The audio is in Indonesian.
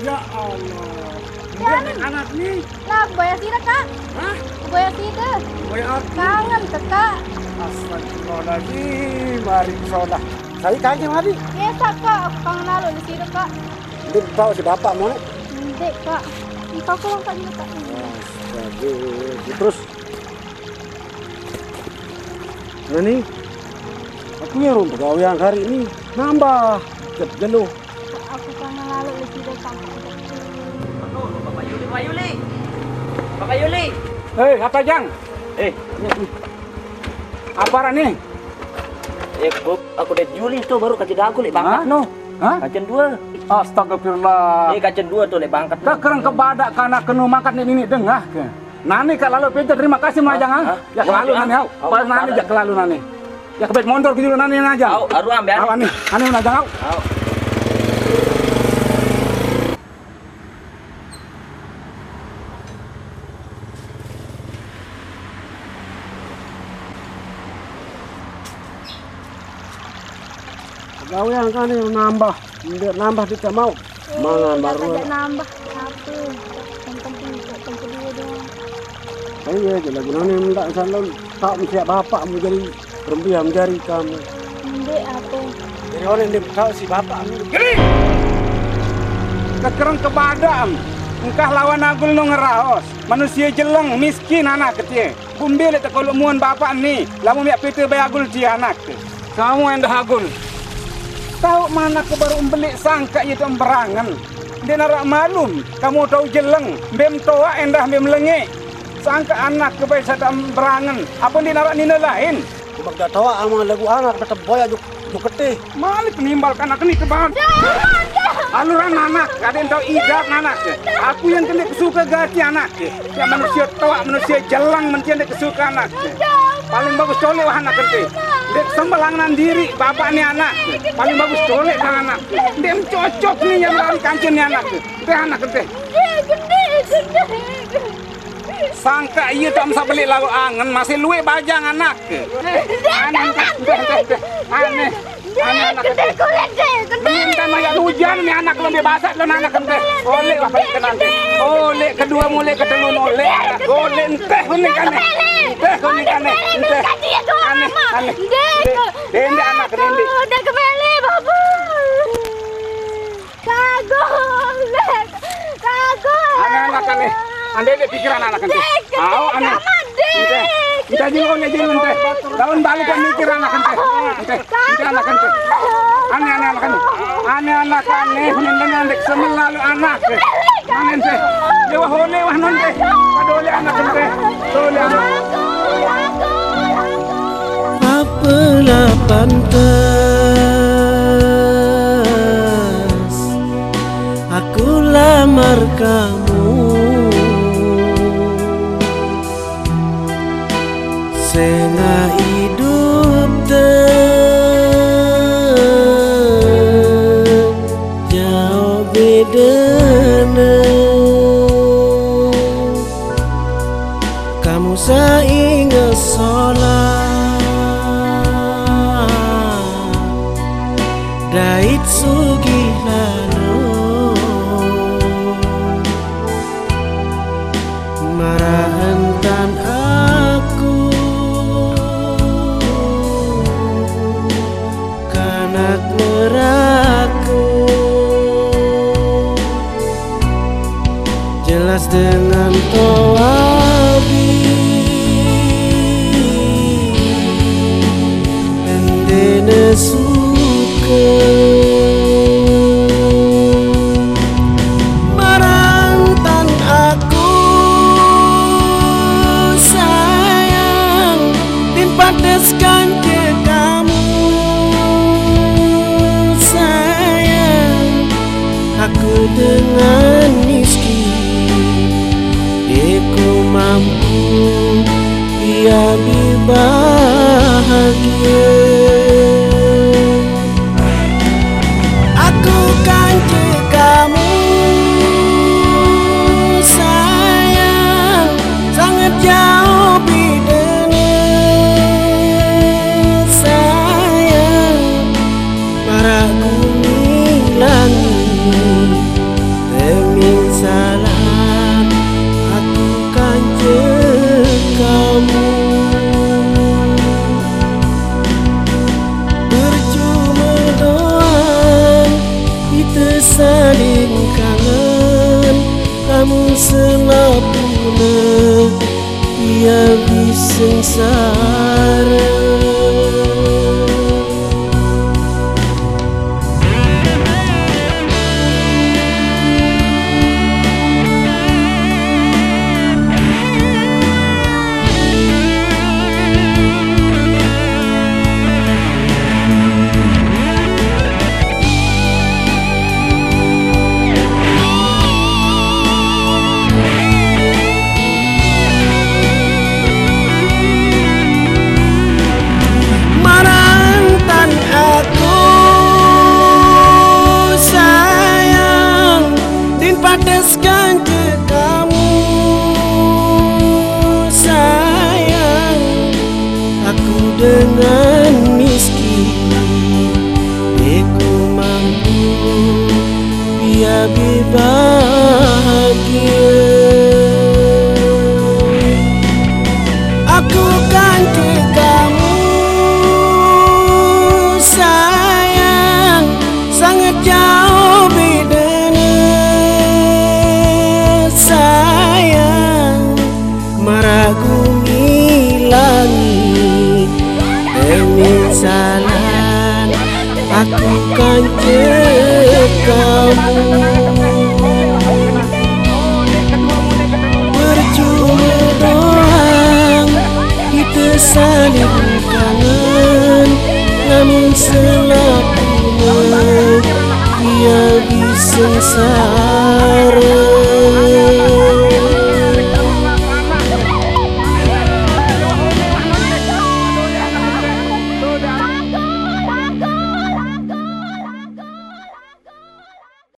Ya Allah. Ya, anak nih. Lah, boya sida kak. Hah? Boya sida. Boy aku. Kangen ke kak. Astagfirullahaladzim. Mari sholat. Saya kaki mari. Biasa kak, aku kangen lalu di sida kak. Dia tahu si bapak mau. Dek kak. Kau pulang kak juga kak. Astaga. Terus. Nah nih. Aku yang pegawai hari ini nambah. Cep jenuh. Aku kangen lalu di sida kak. Bapak Yuli, Bapak Yuli. Hei, apa jang? Eh, apa nih? Eh, Bob, aku udah Juli tuh baru kajian aku lek bangkat no. Hah? Kajian dua. Astagfirullah. Eh, kajian dua tuh lek bangkat. Kak kerang kebadak karena kenu makan ini ini dengah ke. Nani kak lalu pintar terima kasih mah jangan. Hah? Ya kelalu Ya, nani au. au, Pas nani jak kelalu nani. Ya kebet mondor gitu nani aja. Au, aru ambil. Au ani, ani na jangan au. Au. Pegawai kan yang nambah, dia nambah tidak mau. Mangan Udah baru. nambah. Apa? Yang penting yang kedua doang. Iya, jadi lagu nani mendak salon. Tak mesti bapak mau jadi perempuan menjadi kamu. Dek apa? Jadi orang yang tahu si bapak. Jadi, kekerang kebadam. Engkah lawan agul no ngeraos. Manusia jeleng, miskin anak kecil. Bumbil itu kalau muan bapak ni. Lamu miak pita bay agul ji anak. Kamu yang dah agul. Tahu mana ke baru membeli sangka itu berangan. Dia narak malum. Kamu tahu jeleng. Bem toa endah bem lengi. Sangka anak ke bay sadam berangan. Apa dia narak nina lain? Dah tahu ama lagu anak tetap boya juk juk ketih. Malik menimbulkan anak ini kebahan. Aluran anak, ada yang tahu idap anak. Aku yang kena kesuka gaji anak. Ya manusia tua, manusia jelang mencari kesuka anak. Paling bagus colek wah anak kente. Dek sembalangan diri, bapak ni anak. Paling bagus colek anak. Dia cocok nih yang melalui kancing ni anak. Dia anak. Dek, gede, gede. Sangka iya tak bisa beli lalu angen, masih luwe bajang anak. Aneh, aneh, aneh, aneh Gede, dek, gede. Minta maya hujan nih anak lebih basah lo anak ente. Oleh apa ikan nanti. Oleh kedua mulai ketelu mulai. Oleh ente kuning kan. Ente kuning kan. Ente. Aneh aneh. Dende anak dende. Udah kembali, Bapak. Kagum, Dek. Kagum. Aneh anak kan nih. Ande dek pikiran anak ente. Aw aneh. Kita jingkong aja ente. Daun balik kan mikir anak. Ente. Ente anak ente. Aneh aneh anak ente. Aneh anak aneh. Nendang anak semel lalu anak. Aneh ente. Dewa hole wah nonte. Padole anak ente. Dole anak. Pantas Aku lamar kamu. Sena hidup Jauh bedana Kamu saingat sholat Marahantan aku. Kanak neraku Jelas dengan toabi Pendene suka Aku dengan miskin Aku mampu Ia bahagia selapuna ia bisengsara dengan miskin. Aku mampu biar bahagia Percuma doang Kita saling kangen Namun selapuna Ia bisa